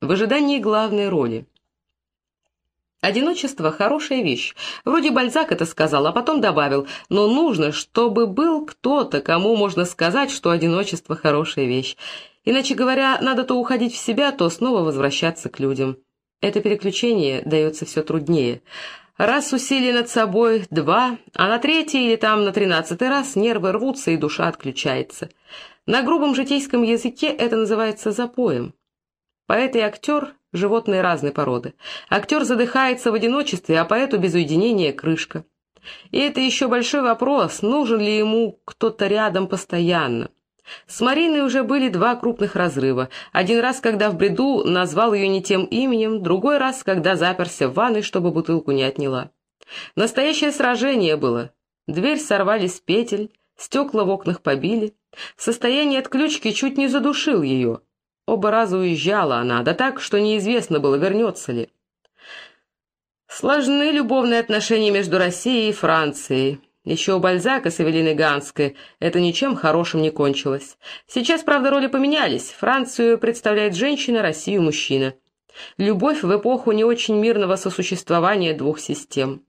В ожидании главной роли. Одиночество – хорошая вещь. Вроде Бальзак это сказал, а потом добавил, но нужно, чтобы был кто-то, кому можно сказать, что одиночество – хорошая вещь. Иначе говоря, надо то уходить в себя, то снова возвращаться к людям. Это переключение дается все труднее. Раз усилие над собой два, а на третий или там на тринадцатый раз нервы рвутся и душа отключается. На грубом житейском языке это называется запоем. Поэт и актер – животные разной породы. Актер задыхается в одиночестве, а поэту без уединения – крышка. И это еще большой вопрос, нужен ли ему кто-то рядом постоянно. С Мариной уже были два крупных разрыва. Один раз, когда в бреду назвал ее не тем именем, другой раз, когда заперся в ванной, чтобы бутылку не отняла. Настоящее сражение было. Дверь сорвали с петель, стекла в окнах побили. Состояние отключки чуть не задушил ее. Оба раза уезжала она, да так, что неизвестно было, вернется ли. Сложны любовные отношения между Россией и Францией. Еще у Бальзака с Эвелиной Ганской это ничем хорошим не кончилось. Сейчас, правда, роли поменялись. Францию представляет женщина, Россию – мужчина. Любовь в эпоху не очень мирного сосуществования двух систем.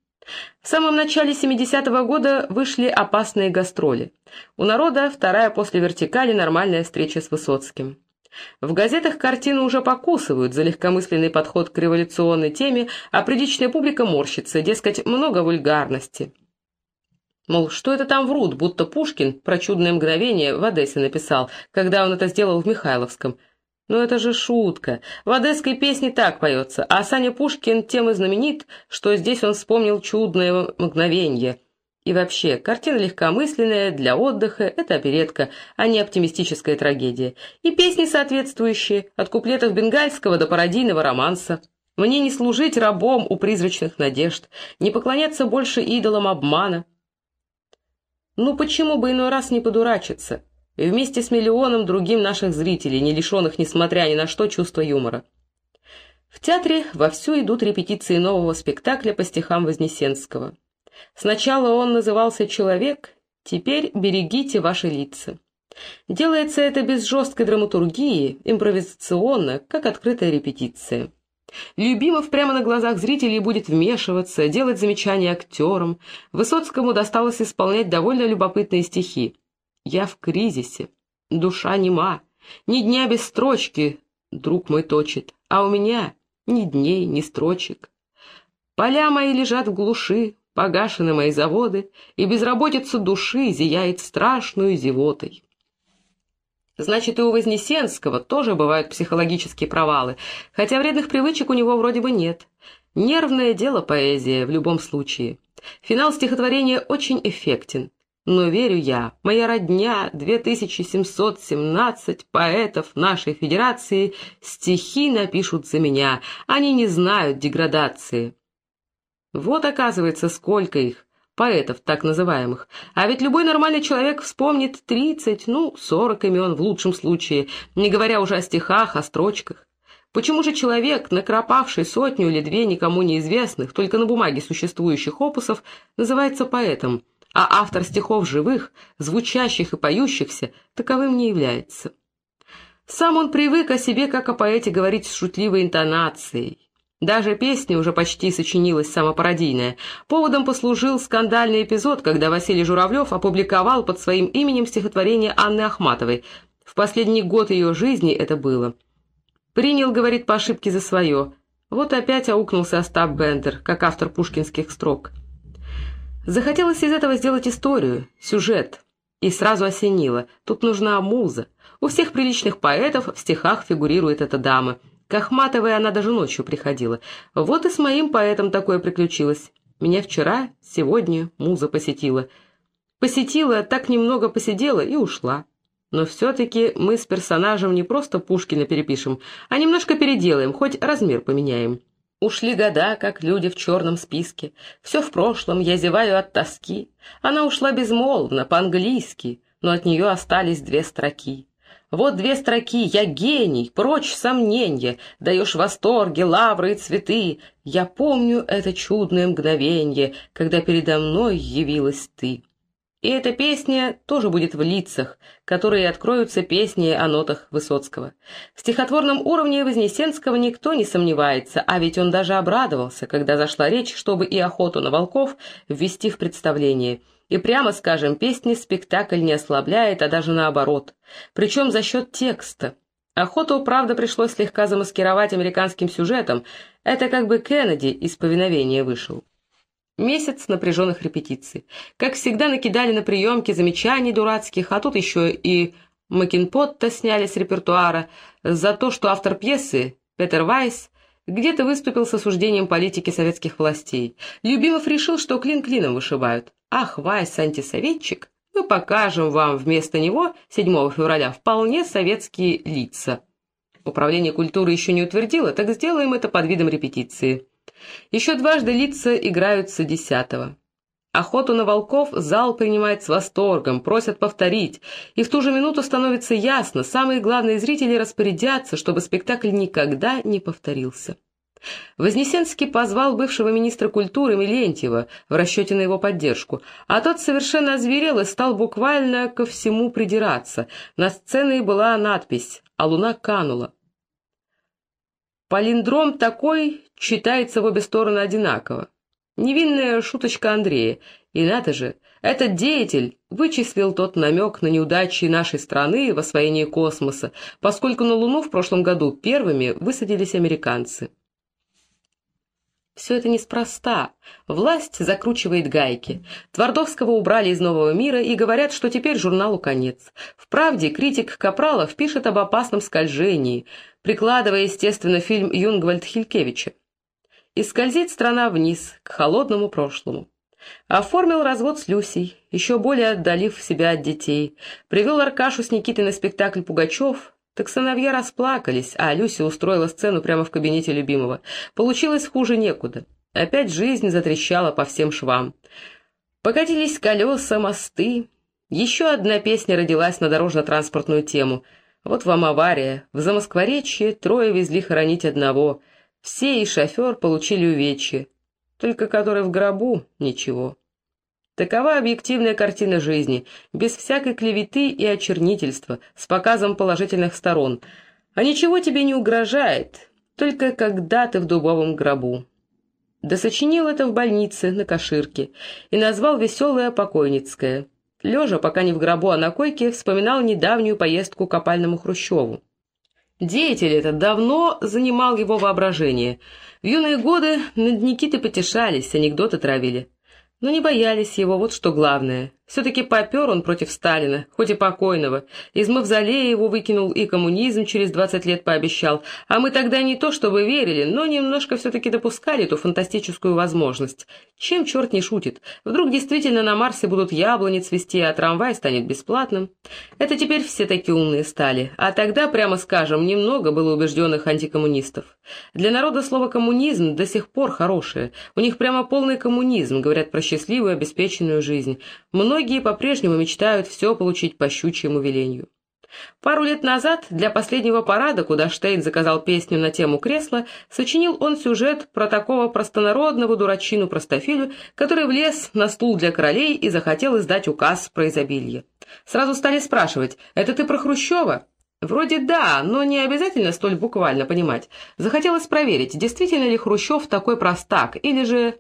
В самом начале 70-го года вышли опасные гастроли. У народа вторая после вертикали нормальная встреча с Высоцким. В газетах картину уже покусывают за легкомысленный подход к революционной теме, а приличная публика морщится, дескать, много вульгарности. Мол, что это там врут, будто Пушкин про чудное мгновение в Одессе написал, когда он это сделал в Михайловском. Ну это же шутка. В одесской песне так поется, а Саня Пушкин тем и знаменит, что здесь он вспомнил чудное мгновение. И вообще, картина легкомысленная, для отдыха, это оперетка, а не оптимистическая трагедия. И песни соответствующие, от куплетов бенгальского до пародийного романса. Мне не служить рабом у призрачных надежд, не поклоняться больше идолам обмана. Ну почему бы иной раз не подурачиться? И вместе с миллионом другим наших зрителей, не лишенных, несмотря ни на что, чувства юмора. В театре вовсю идут репетиции нового спектакля по стихам Вознесенского. Сначала он назывался «Человек», теперь «Берегите ваши лица». Делается это без жесткой драматургии, импровизационно, как открытая репетиция. Любимов прямо на глазах зрителей будет вмешиваться, делать замечания актерам. Высоцкому досталось исполнять довольно любопытные стихи. «Я в кризисе, душа нема, ни дня без строчки, друг мой точит, а у меня ни дней, ни строчек. Поля мои лежат в глуши, погашены мои заводы, и безработица души зияет страшную зевотой». Значит, и у Вознесенского тоже бывают психологические провалы, хотя вредных привычек у него вроде бы нет. Нервное дело поэзия в любом случае. Финал стихотворения очень эффектен. Но верю я, моя родня, 2717 поэтов нашей федерации стихи напишут за меня, они не знают деградации. Вот оказывается, сколько их поэтов так называемых. А ведь любой нормальный человек вспомнит тридцать, ну, сорок имен в лучшем случае, не говоря уже о стихах, о строчках. Почему же человек, накропавший сотню или две никому неизвестных, только на бумаге существующих опусов, называется поэтом, а автор стихов живых, звучащих и поющихся, таковым не является? Сам он привык о себе, как о поэте, говорить с шутливой интонацией. Даже песня уже почти сочинилась самопародийная. Поводом послужил скандальный эпизод, когда Василий Журавлев опубликовал под своим именем стихотворение Анны Ахматовой. В последний год ее жизни это было. Принял, говорит, по ошибке за свое. Вот опять аукнулся Остап Бендер, как автор пушкинских строк. Захотелось из этого сделать историю, сюжет. И сразу осенило. Тут нужна муза. У всех приличных поэтов в стихах фигурирует эта дама — к Ахматовой она даже ночью приходила. Вот и с моим поэтом такое приключилось. Меня вчера, сегодня муза посетила. Посетила, так немного посидела и ушла. Но все-таки мы с персонажем не просто Пушкина перепишем, а немножко переделаем, хоть размер поменяем. Ушли года, как люди в черном списке. Все в прошлом, я зеваю от тоски. Она ушла безмолвно, по-английски, но от нее остались две строки. Вот две строки «Я гений, прочь сомненья, даешь восторги, лавры и цветы. Я помню это чудное мгновенье, когда передо мной явилась ты». И эта песня тоже будет в лицах, которые откроются песней о нотах Высоцкого. В стихотворном уровне Вознесенского никто не сомневается, а ведь он даже обрадовался, когда зашла речь, чтобы и охоту на волков ввести в представление. И прямо скажем, песни спектакль не ослабляет, а даже наоборот. Причем за счет текста. Охоту, правда, пришлось слегка замаскировать американским сюжетом. Это как бы Кеннеди из повиновения вышел. Месяц напряженных репетиций. Как всегда, накидали на приемки замечаний дурацких, а тут еще и Макинпотта сняли с репертуара за то, что автор пьесы, Петер Вайс, где-то выступил с осуждением политики советских властей. Любимов решил, что клин клином вышибают. Ах, Вайс, антисоветчик, мы покажем вам вместо него 7 февраля вполне советские лица. Управление культуры еще не утвердило, так сделаем это под видом репетиции. Еще дважды лица играются десятого. Охоту на волков зал принимает с восторгом, просят повторить, и в ту же минуту становится ясно, самые главные зрители распорядятся, чтобы спектакль никогда не повторился. Вознесенский позвал бывшего министра культуры Милентьева в расчете на его поддержку, а тот совершенно озверел и стал буквально ко всему придираться. На сцене была надпись «А луна канула». Полиндром такой читается в обе стороны одинаково. Невинная шуточка Андрея. И надо же, этот деятель вычислил тот намек на неудачи нашей страны в освоении космоса, поскольку на Луну в прошлом году первыми высадились американцы. Все это неспроста. Власть закручивает гайки. Твардовского убрали из «Нового мира» и говорят, что теперь журналу конец. В «Правде» критик Капралов пишет об опасном скольжении, прикладывая, естественно, фильм Юнгвальд Хилькевича. И скользит страна вниз, к холодному прошлому. Оформил развод с Люсей, еще более отдалив себя от детей. Привел Аркашу с Никитой на спектакль «Пугачев», так сыновья расплакались, а Люся устроила сцену прямо в кабинете любимого. Получилось хуже некуда. Опять жизнь затрещала по всем швам. Покатились колеса, мосты. Еще одна песня родилась на дорожно-транспортную тему. Вот вам авария. В Замоскворечье трое везли хоронить одного. Все и шофер получили увечья. Только который в гробу — ничего. Такова объективная картина жизни, без всякой клеветы и очернительства, с показом положительных сторон. А ничего тебе не угрожает, только когда ты в дубовом гробу. Да это в больнице на Каширке и назвал «Веселая покойницкая». Лежа, пока не в гробу, а на койке, вспоминал недавнюю поездку к опальному Хрущеву. Деятель этот давно занимал его воображение. В юные годы над Никитой потешались, анекдоты травили. Но не боялись его, вот что главное. Все-таки попер он против Сталина, хоть и покойного. Из мавзолея его выкинул и коммунизм через двадцать лет пообещал. А мы тогда не то чтобы верили, но немножко все-таки допускали эту фантастическую возможность. Чем черт не шутит? Вдруг действительно на Марсе будут яблони цвести, а трамвай станет бесплатным? Это теперь все такие умные стали. А тогда, прямо скажем, немного было убежденных антикоммунистов. Для народа слово «коммунизм» до сих пор хорошее. У них прямо полный коммунизм, говорят про счастливую обеспеченную жизнь. Многие по-прежнему мечтают все получить по щучьему велению. Пару лет назад для последнего парада, куда Штейн заказал песню на тему кресла, сочинил он сюжет про такого простонародного дурачину-простофилю, который влез на стул для королей и захотел издать указ про изобилие. Сразу стали спрашивать, это ты про Хрущева? Вроде да, но не обязательно столь буквально понимать. Захотелось проверить, действительно ли Хрущев такой простак, или же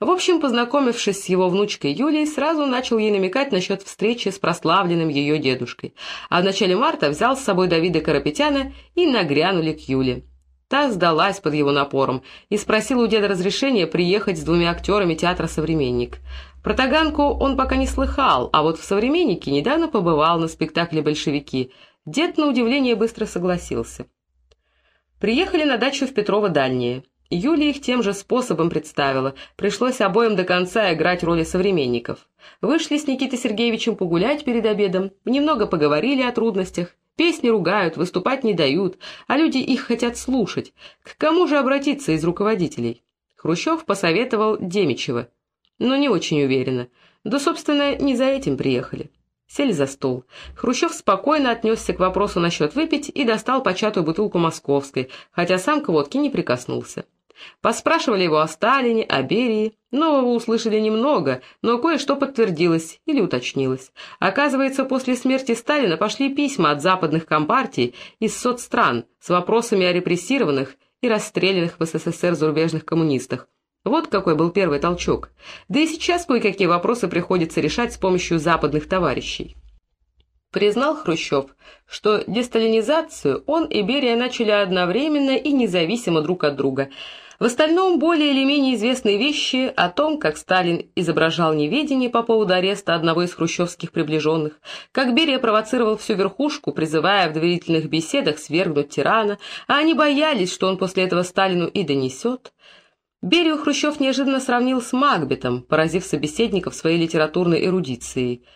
в общем, познакомившись с его внучкой Юлией, сразу начал ей намекать насчет встречи с прославленным ее дедушкой, а в начале марта взял с собой Давида Карапетяна и нагрянули к Юле. Та сдалась под его напором и спросила у деда разрешения приехать с двумя актерами театра «Современник». Про Таганку он пока не слыхал, а вот в «Современнике» недавно побывал на спектакле «Большевики». Дед, на удивление, быстро согласился. Приехали на дачу в Петрово-Дальнее. Юлия их тем же способом представила, пришлось обоим до конца играть роли современников. Вышли с Никитой Сергеевичем погулять перед обедом, немного поговорили о трудностях, песни ругают, выступать не дают, а люди их хотят слушать. К кому же обратиться из руководителей? Хрущев посоветовал Демичева, но не очень уверенно. Да, собственно, не за этим приехали. Сели за стол. Хрущев спокойно отнесся к вопросу насчет выпить и достал початую бутылку московской, хотя сам к водке не прикоснулся. Поспрашивали его о Сталине, о Берии. Нового услышали немного, но кое-что подтвердилось или уточнилось. Оказывается, после смерти Сталина пошли письма от западных компартий из соцстран с вопросами о репрессированных и расстрелянных в СССР зарубежных коммунистах. Вот какой был первый толчок. Да и сейчас кое-какие вопросы приходится решать с помощью западных товарищей. Признал Хрущев, что десталинизацию он и Берия начали одновременно и независимо друг от друга. В остальном более или менее известные вещи о том, как Сталин изображал неведение по поводу ареста одного из хрущевских приближенных, как Берия провоцировал всю верхушку, призывая в доверительных беседах свергнуть тирана, а они боялись, что он после этого Сталину и донесет. Берию Хрущев неожиданно сравнил с Макбетом, поразив собеседников своей литературной эрудицией –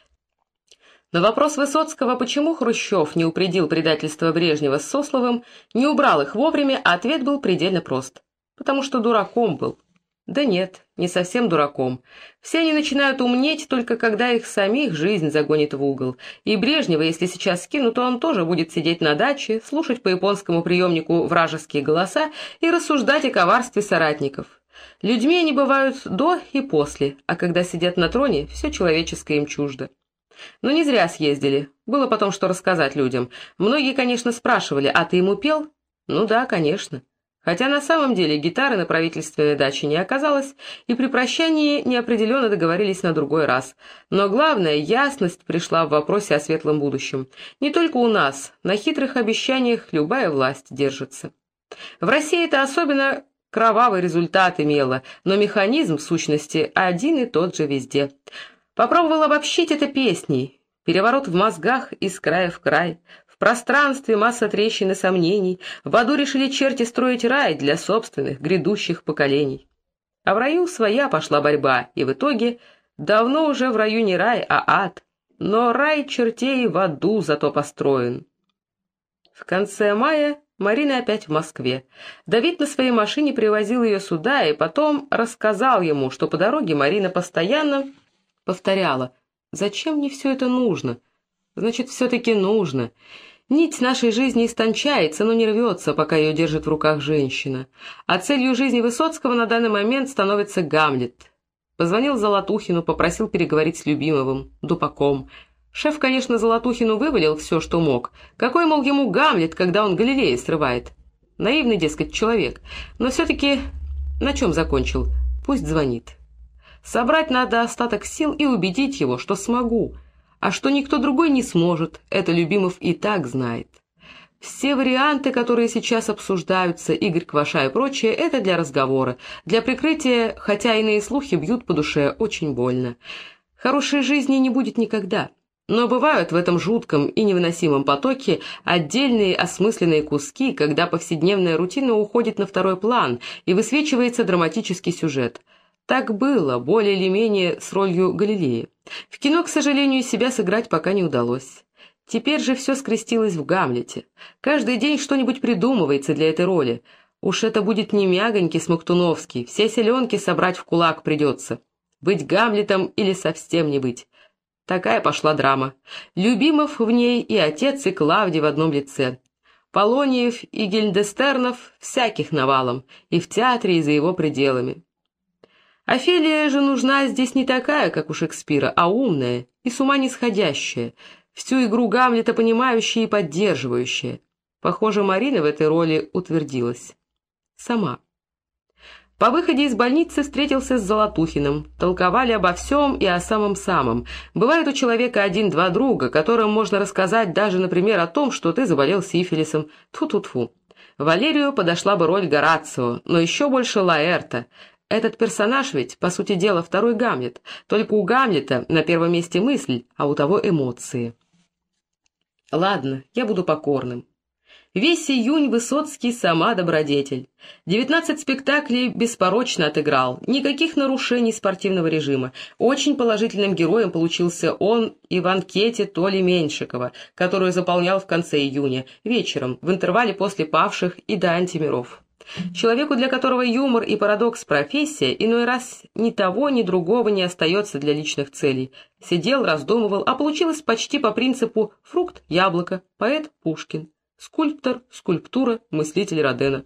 на вопрос Высоцкого, почему Хрущев не упредил предательство Брежнева с Сословым, не убрал их вовремя, ответ был предельно прост. Потому что дураком был. Да нет, не совсем дураком. Все они начинают умнеть только когда их самих жизнь загонит в угол. И Брежнева, если сейчас скинут, то он тоже будет сидеть на даче, слушать по японскому приемнику вражеские голоса и рассуждать о коварстве соратников. Людьми они бывают до и после, а когда сидят на троне, все человеческое им чуждо. Но не зря съездили. Было потом что рассказать людям. Многие, конечно, спрашивали, а ты ему пел? Ну да, конечно. Хотя на самом деле гитары на правительственной даче не оказалось, и при прощании неопределенно договорились на другой раз. Но главное, ясность пришла в вопросе о светлом будущем. Не только у нас, на хитрых обещаниях любая власть держится. В России это особенно кровавый результат имело, но механизм, в сущности, один и тот же везде – Попробовал обобщить это песней. Переворот в мозгах из края в край. В пространстве масса трещин и сомнений. В аду решили черти строить рай для собственных грядущих поколений. А в раю своя пошла борьба, и в итоге давно уже в раю не рай, а ад. Но рай чертей в аду зато построен. В конце мая Марина опять в Москве. Давид на своей машине привозил ее сюда и потом рассказал ему, что по дороге Марина постоянно повторяла, «Зачем мне все это нужно?» «Значит, все-таки нужно». Нить нашей жизни истончается, но не рвется, пока ее держит в руках женщина. А целью жизни Высоцкого на данный момент становится Гамлет. Позвонил Золотухину, попросил переговорить с любимым, Дупаком. Шеф, конечно, Золотухину вывалил все, что мог. Какой, мол, ему Гамлет, когда он Галилея срывает? Наивный, дескать, человек. Но все-таки на чем закончил? Пусть звонит. Собрать надо остаток сил и убедить его, что смогу, а что никто другой не сможет, это Любимов и так знает. Все варианты, которые сейчас обсуждаются, Игорь Кваша и прочее, это для разговора, для прикрытия, хотя иные слухи бьют по душе очень больно. Хорошей жизни не будет никогда. Но бывают в этом жутком и невыносимом потоке отдельные осмысленные куски, когда повседневная рутина уходит на второй план и высвечивается драматический сюжет – так было, более или менее, с ролью Галилея. В кино, к сожалению, себя сыграть пока не удалось. Теперь же все скрестилось в Гамлете. Каждый день что-нибудь придумывается для этой роли. Уж это будет не мягонький Смоктуновский, все селенки собрать в кулак придется. Быть Гамлетом или совсем не быть. Такая пошла драма. Любимов в ней и отец, и Клавдий в одном лице. Полониев и Гильдестернов всяких навалом, и в театре, и за его пределами. Офелия же нужна здесь не такая, как у Шекспира, а умная и с ума нисходящая, всю игру Гамлета понимающая и поддерживающая. Похоже, Марина в этой роли утвердилась. Сама. По выходе из больницы встретился с Золотухиным. Толковали обо всем и о самом-самом. Бывает у человека один-два друга, которым можно рассказать даже, например, о том, что ты заболел сифилисом. Тфу-тфу-тфу. Валерию подошла бы роль Горацио, но еще больше Лаэрта. Этот персонаж ведь, по сути дела, второй Гамлет, только у Гамлета на первом месте мысль, а у того эмоции. Ладно, я буду покорным. Весь июнь Высоцкий сама добродетель. Девятнадцать спектаклей беспорочно отыграл, никаких нарушений спортивного режима. Очень положительным героем получился он и в анкете Толи Меньшикова, которую заполнял в конце июня, вечером, в интервале после павших и до антимиров. Человеку, для которого юмор и парадокс профессия, иной раз ни того, ни другого не остается для личных целей. Сидел, раздумывал, а получилось почти по принципу «фрукт – яблоко», поэт – Пушкин, скульптор – скульптура, мыслитель Родена.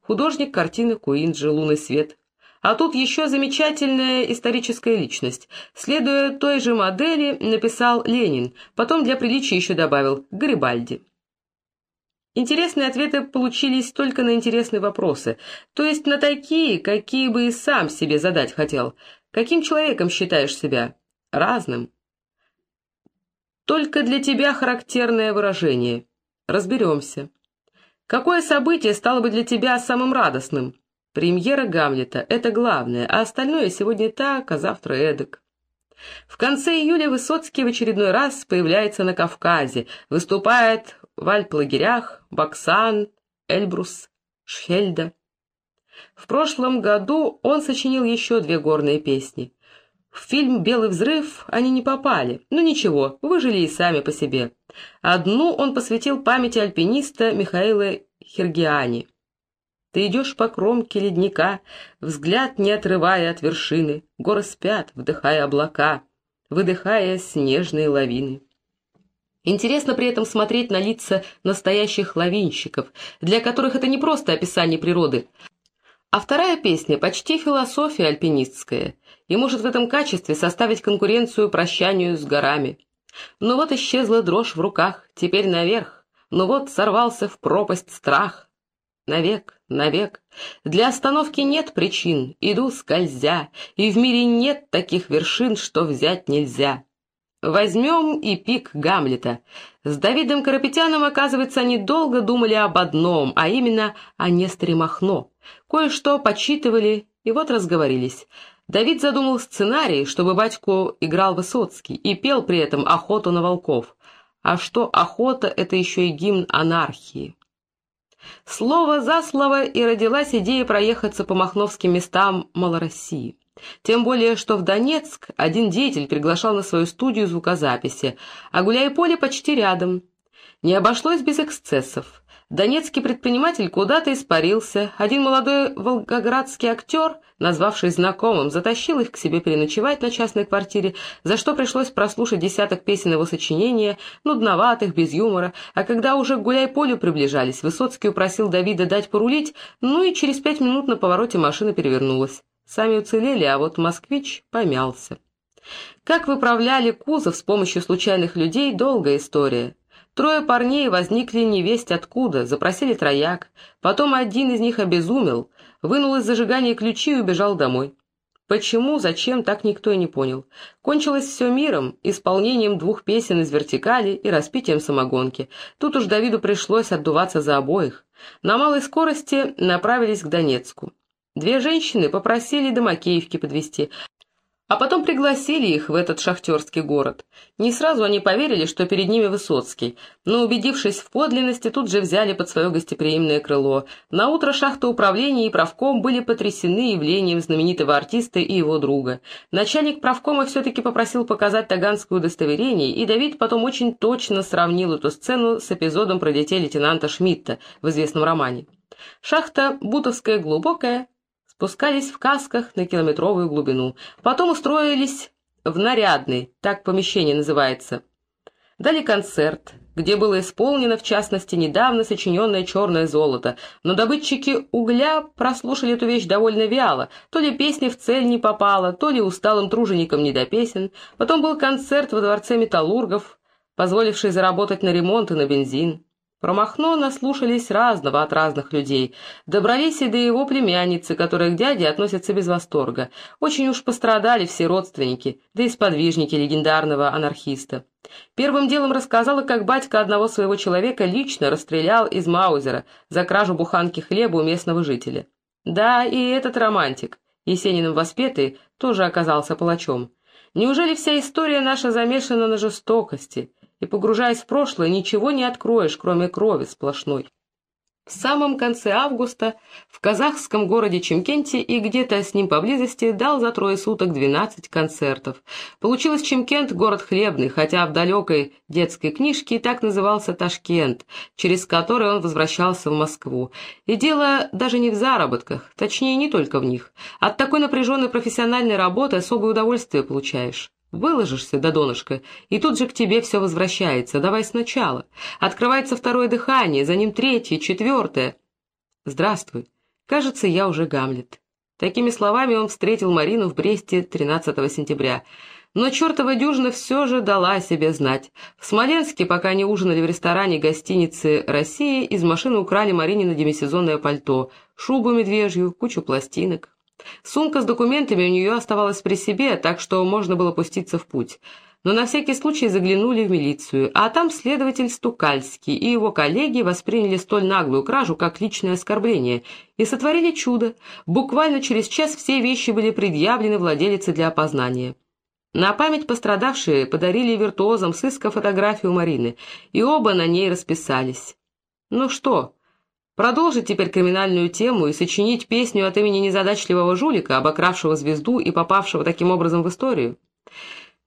художник картины Куинджи «Лунный свет». А тут еще замечательная историческая личность. Следуя той же модели, написал Ленин, потом для приличия еще добавил Гарибальди. Интересные ответы получились только на интересные вопросы, то есть на такие, какие бы и сам себе задать хотел. Каким человеком считаешь себя? Разным. Только для тебя характерное выражение. Разберемся. Какое событие стало бы для тебя самым радостным? Премьера Гамлета — это главное, а остальное сегодня так, а завтра эдак. В конце июля Высоцкий в очередной раз появляется на Кавказе, выступает в Альп-лагерях Баксан, Эльбрус, Шхельда. В прошлом году он сочинил еще две горные песни. В фильм «Белый взрыв» они не попали, но ничего, выжили и сами по себе. Одну он посвятил памяти альпиниста Михаила Хергиани. Ты идешь по кромке ледника, взгляд не отрывая от вершины, горы спят, вдыхая облака, выдыхая снежные лавины. Интересно при этом смотреть на лица настоящих лавинщиков, для которых это не просто описание природы, а вторая песня почти философия альпинистская и может в этом качестве составить конкуренцию прощанию с горами. Ну вот исчезла дрожь в руках, теперь наверх, ну вот сорвался в пропасть страх. Навек, навек, для остановки нет причин, иду скользя, и в мире нет таких вершин, что взять нельзя. Возьмем и пик Гамлета. С Давидом Карапетяном, оказывается, они долго думали об одном, а именно о Несторе Махно. Кое-что почитывали, и вот разговорились. Давид задумал сценарий, чтобы батьку играл Высоцкий, и пел при этом «Охоту на волков». А что охота — это еще и гимн анархии. Слово за слово и родилась идея проехаться по махновским местам Малороссии. Тем более, что в Донецк один деятель приглашал на свою студию звукозаписи, а гуляй-поле почти рядом. Не обошлось без эксцессов. Донецкий предприниматель куда-то испарился. Один молодой волгоградский актер, назвавшись знакомым, затащил их к себе переночевать на частной квартире, за что пришлось прослушать десяток песен его сочинения, нудноватых, без юмора. А когда уже к гуляй-полю приближались, Высоцкий упросил Давида дать порулить, ну и через пять минут на повороте машина перевернулась. Сами уцелели, а вот москвич помялся. Как выправляли кузов с помощью случайных людей – долгая история. Трое парней возникли невесть откуда, запросили трояк. Потом один из них обезумел, вынул из зажигания ключи и убежал домой. Почему, зачем, так никто и не понял. Кончилось все миром, исполнением двух песен из вертикали и распитием самогонки. Тут уж Давиду пришлось отдуваться за обоих. На малой скорости направились к Донецку. Две женщины попросили до Макеевки подвезти, а потом пригласили их в этот шахтерский город. Не сразу они поверили, что перед ними Высоцкий, но, убедившись в подлинности, тут же взяли под свое гостеприимное крыло. На утро шахта управления и правком были потрясены явлением знаменитого артиста и его друга. Начальник правкома все-таки попросил показать таганское удостоверение, и Давид потом очень точно сравнил эту сцену с эпизодом про детей лейтенанта Шмидта в известном романе. Шахта Бутовская глубокая, спускались в касках на километровую глубину. Потом устроились в нарядный, так помещение называется. Дали концерт, где было исполнено, в частности, недавно сочиненное «Черное золото», но добытчики угля прослушали эту вещь довольно вяло, то ли песня в цель не попала, то ли усталым труженикам не до песен. Потом был концерт во дворце металлургов, позволивший заработать на ремонт и на бензин. Про Махно наслушались разного от разных людей. Добрались и до его племянницы, которая к дяде относится без восторга. Очень уж пострадали все родственники, да и сподвижники легендарного анархиста. Первым делом рассказала, как батька одного своего человека лично расстрелял из Маузера за кражу буханки хлеба у местного жителя. Да, и этот романтик, Есениным воспетый, тоже оказался палачом. Неужели вся история наша замешана на жестокости? И, погружаясь в прошлое, ничего не откроешь, кроме крови сплошной. В самом конце августа в казахском городе Чемкенте и где-то с ним поблизости дал за трое суток 12 концертов. Получилось Чемкент город хлебный, хотя в далекой детской книжке так назывался Ташкент, через который он возвращался в Москву. И дело даже не в заработках, точнее не только в них. От такой напряженной профессиональной работы особое удовольствие получаешь. Выложишься до донышка, и тут же к тебе все возвращается. Давай сначала. Открывается второе дыхание, за ним третье, четвертое. Здравствуй. Кажется, я уже Гамлет. Такими словами он встретил Марину в Бресте 13 сентября. Но чертова дюжина все же дала о себе знать. В Смоленске, пока они ужинали в ресторане гостиницы «Россия», из машины украли Марине на демисезонное пальто, шубу медвежью, кучу пластинок. Сумка с документами у нее оставалась при себе, так что можно было пуститься в путь. Но на всякий случай заглянули в милицию, а там следователь Стукальский и его коллеги восприняли столь наглую кражу как личное оскорбление и сотворили чудо. Буквально через час все вещи были предъявлены владелице для опознания. На память пострадавшие подарили виртуозам сыска фотографию Марины, и оба на ней расписались. Ну что, Продолжить теперь криминальную тему и сочинить песню от имени незадачливого жулика, обокравшего звезду и попавшего таким образом в историю?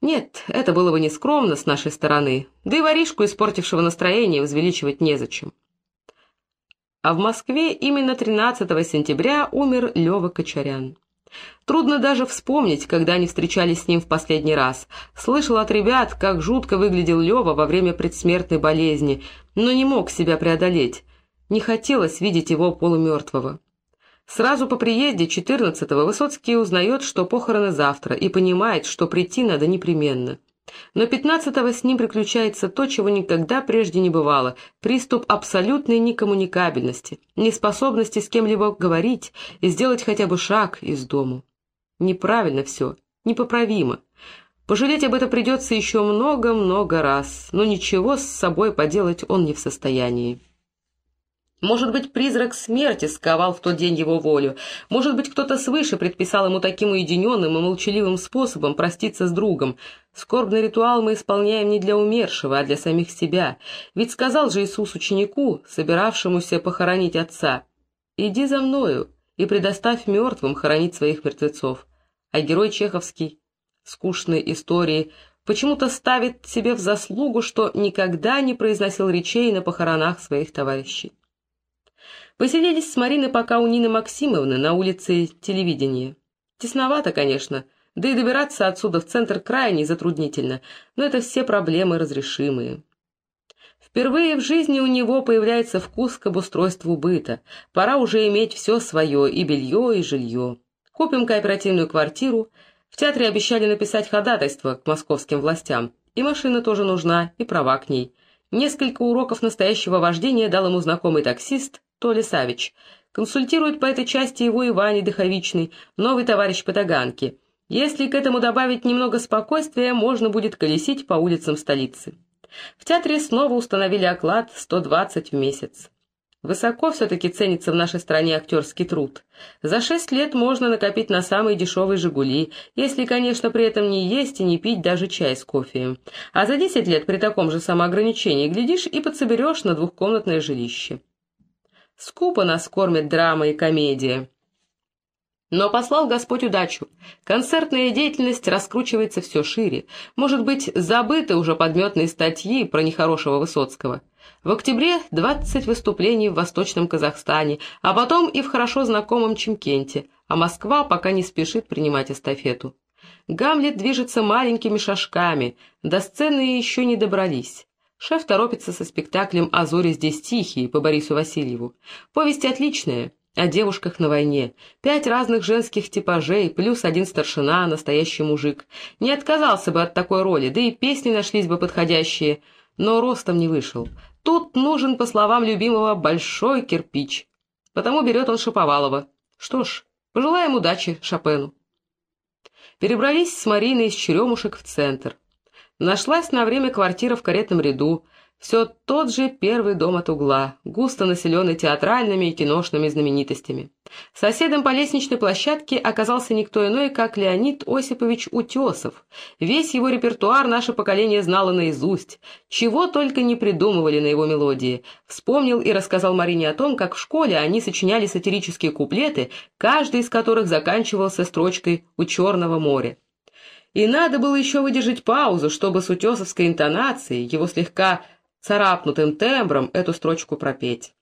Нет, это было бы нескромно с нашей стороны, да и воришку, испортившего настроение, возвеличивать незачем. А в Москве именно 13 сентября умер Лева Кочарян. Трудно даже вспомнить, когда они встречались с ним в последний раз. Слышал от ребят, как жутко выглядел Лева во время предсмертной болезни, но не мог себя преодолеть. Не хотелось видеть его полумертвого. Сразу по приезде 14-го Высоцкий узнает, что похороны завтра, и понимает, что прийти надо непременно. Но 15-го с ним приключается то, чего никогда прежде не бывало – приступ абсолютной некоммуникабельности, неспособности с кем-либо говорить и сделать хотя бы шаг из дому. Неправильно все, непоправимо. Пожалеть об этом придется еще много-много раз, но ничего с собой поделать он не в состоянии. Может быть, призрак смерти сковал в тот день его волю. Может быть, кто-то свыше предписал ему таким уединенным и молчаливым способом проститься с другом. Скорбный ритуал мы исполняем не для умершего, а для самих себя. Ведь сказал же Иисус ученику, собиравшемуся похоронить отца, «Иди за мною и предоставь мертвым хоронить своих мертвецов». А герой чеховский, скучной истории, почему-то ставит себе в заслугу, что никогда не произносил речей на похоронах своих товарищей. Поселились с Мариной пока у Нины Максимовны на улице телевидения. Тесновато, конечно, да и добираться отсюда в центр крайне затруднительно, но это все проблемы разрешимые. Впервые в жизни у него появляется вкус к обустройству быта. Пора уже иметь все свое, и белье, и жилье. Купим кооперативную квартиру. В театре обещали написать ходатайство к московским властям. И машина тоже нужна, и права к ней. Несколько уроков настоящего вождения дал ему знакомый таксист, Толя Савич. Консультирует по этой части его и Ваня Дыховичный, новый товарищ по Таганке. Если к этому добавить немного спокойствия, можно будет колесить по улицам столицы. В театре снова установили оклад 120 в месяц. Высоко все-таки ценится в нашей стране актерский труд. За шесть лет можно накопить на самые дешевые «Жигули», если, конечно, при этом не есть и не пить даже чай с кофе. А за десять лет при таком же самоограничении, глядишь, и подсоберешь на двухкомнатное жилище. Скупо нас кормит драма и комедия. Но послал Господь удачу. Концертная деятельность раскручивается все шире. Может быть, забыты уже подметные статьи про нехорошего Высоцкого. В октябре 20 выступлений в Восточном Казахстане, а потом и в хорошо знакомом Чемкенте, а Москва пока не спешит принимать эстафету. Гамлет движется маленькими шажками, до сцены еще не добрались. Шеф торопится со спектаклем «А зори здесь тихие» по Борису Васильеву. Повесть отличная, о девушках на войне. Пять разных женских типажей, плюс один старшина, настоящий мужик. Не отказался бы от такой роли, да и песни нашлись бы подходящие, но ростом не вышел. Тут нужен, по словам любимого, большой кирпич. Потому берет он Шаповалова. Что ж, пожелаем удачи Шопену. Перебрались с Мариной из Черемушек в центр. Нашлась на время квартира в каретном ряду, все тот же первый дом от угла, густо населенный театральными и киношными знаменитостями. Соседом по лестничной площадке оказался никто иной, как Леонид Осипович Утесов. Весь его репертуар наше поколение знало наизусть. Чего только не придумывали на его мелодии. Вспомнил и рассказал Марине о том, как в школе они сочиняли сатирические куплеты, каждый из которых заканчивался строчкой «У Черного моря». И надо было еще выдержать паузу, чтобы с утесовской интонацией, его слегка царапнутым тембром, эту строчку пропеть.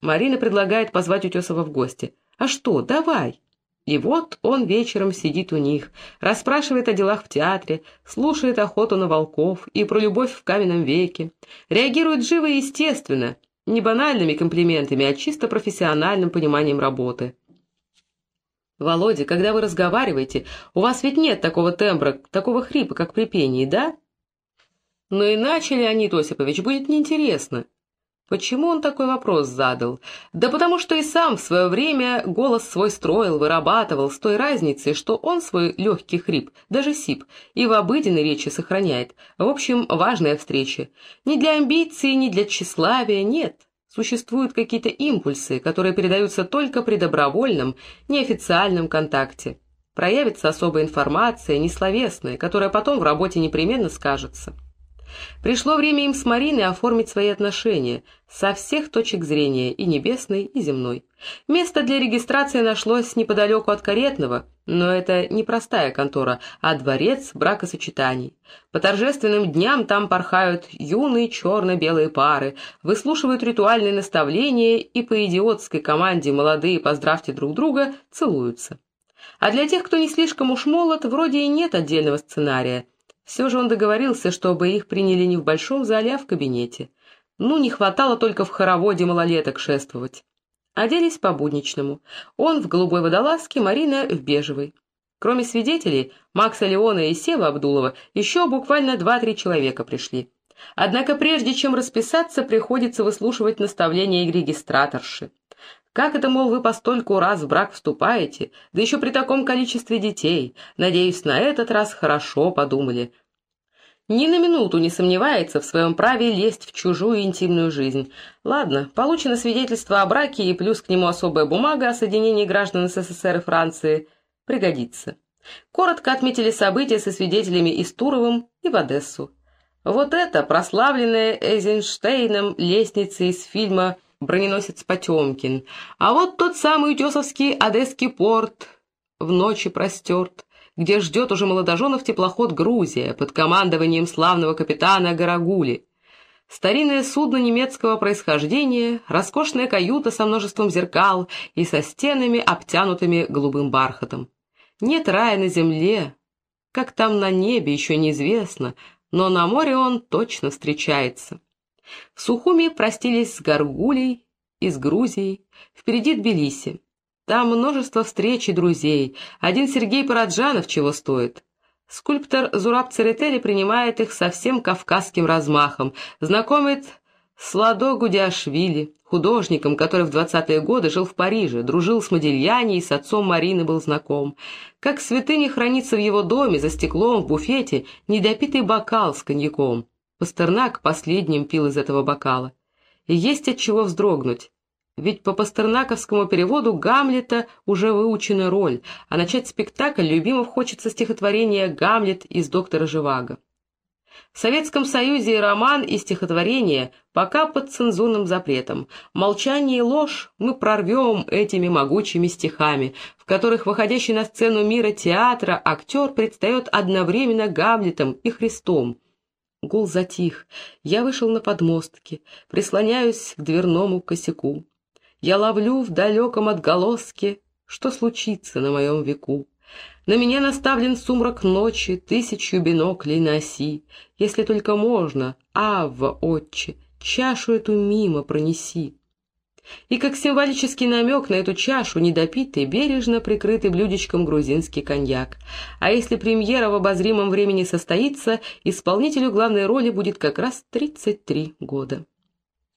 Марина предлагает позвать Утесова в гости. «А что, давай!» И вот он вечером сидит у них, расспрашивает о делах в театре, слушает охоту на волков и про любовь в каменном веке, реагирует живо и естественно, не банальными комплиментами, а чисто профессиональным пониманием работы. «Володя, когда вы разговариваете, у вас ведь нет такого тембра, такого хрипа, как при пении, да?» «Но иначе, Леонид Осипович, будет неинтересно». Почему он такой вопрос задал? Да потому что и сам в свое время голос свой строил, вырабатывал с той разницей, что он свой легкий хрип, даже сип, и в обыденной речи сохраняет. В общем, важная встреча. Не для амбиции, не для тщеславия, нет. Существуют какие-то импульсы, которые передаются только при добровольном, неофициальном контакте. Проявится особая информация, несловесная, которая потом в работе непременно скажется. Пришло время им с Мариной оформить свои отношения со всех точек зрения, и небесной, и земной. Место для регистрации нашлось неподалеку от Каретного, но это не простая контора, а дворец бракосочетаний. По торжественным дням там порхают юные черно-белые пары, выслушивают ритуальные наставления и по идиотской команде «молодые, поздравьте друг друга» целуются. А для тех, кто не слишком уж молод, вроде и нет отдельного сценария – все же он договорился, чтобы их приняли не в большом зале, а в кабинете. Ну, не хватало только в хороводе малолеток шествовать. Оделись по-будничному. Он в голубой водолазке, Марина в бежевой. Кроме свидетелей, Макса Леона и Сева Абдулова, еще буквально два-три человека пришли. Однако прежде чем расписаться, приходится выслушивать наставления регистраторши. Как это, мол, вы постольку раз в брак вступаете, да еще при таком количестве детей? Надеюсь, на этот раз хорошо подумали. Ни на минуту не сомневается в своем праве лезть в чужую интимную жизнь. Ладно, получено свидетельство о браке и плюс к нему особая бумага о соединении граждан СССР и Франции. Пригодится. Коротко отметили события со свидетелями и Туровым, и в Одессу. Вот это, прославленная Эйзенштейном лестница из фильма броненосец Потемкин. А вот тот самый утесовский Одесский порт в ночи простерт, где ждет уже молодоженов теплоход «Грузия» под командованием славного капитана Гарагули. Старинное судно немецкого происхождения, роскошная каюта со множеством зеркал и со стенами, обтянутыми голубым бархатом. Нет рая на земле, как там на небе, еще неизвестно, но на море он точно встречается. В Сухуми простились с Гаргулей с Грузией, впереди Тбилиси. Там множество встреч и друзей, один Сергей Параджанов чего стоит. Скульптор Зураб Церетели принимает их со всем кавказским размахом, знакомит с Ладо Гудяшвили, художником, который в двадцатые годы жил в Париже, дружил с Модильяни и с отцом Марины был знаком. Как святыня хранится в его доме, за стеклом, в буфете, недопитый бокал с коньяком. Пастернак последним пил из этого бокала. И есть от чего вздрогнуть. Ведь по пастернаковскому переводу Гамлета уже выучена роль, а начать спектакль любимов хочется стихотворение «Гамлет» из «Доктора Живаго». В Советском Союзе роман, и стихотворение пока под цензурным запретом. Молчание и ложь мы прорвем этими могучими стихами, в которых выходящий на сцену мира театра актер предстает одновременно Гамлетом и Христом – Гул затих. Я вышел на подмостки, прислоняюсь к дверному косяку. Я ловлю в далеком отголоске, что случится на моем веку. На меня наставлен сумрак ночи, тысячу биноклей на оси. Если только можно, Авва, отче, чашу эту мимо пронеси. И как символический намек на эту чашу, недопитый, бережно прикрытый блюдечком грузинский коньяк. А если премьера в обозримом времени состоится, исполнителю главной роли будет как раз 33 года.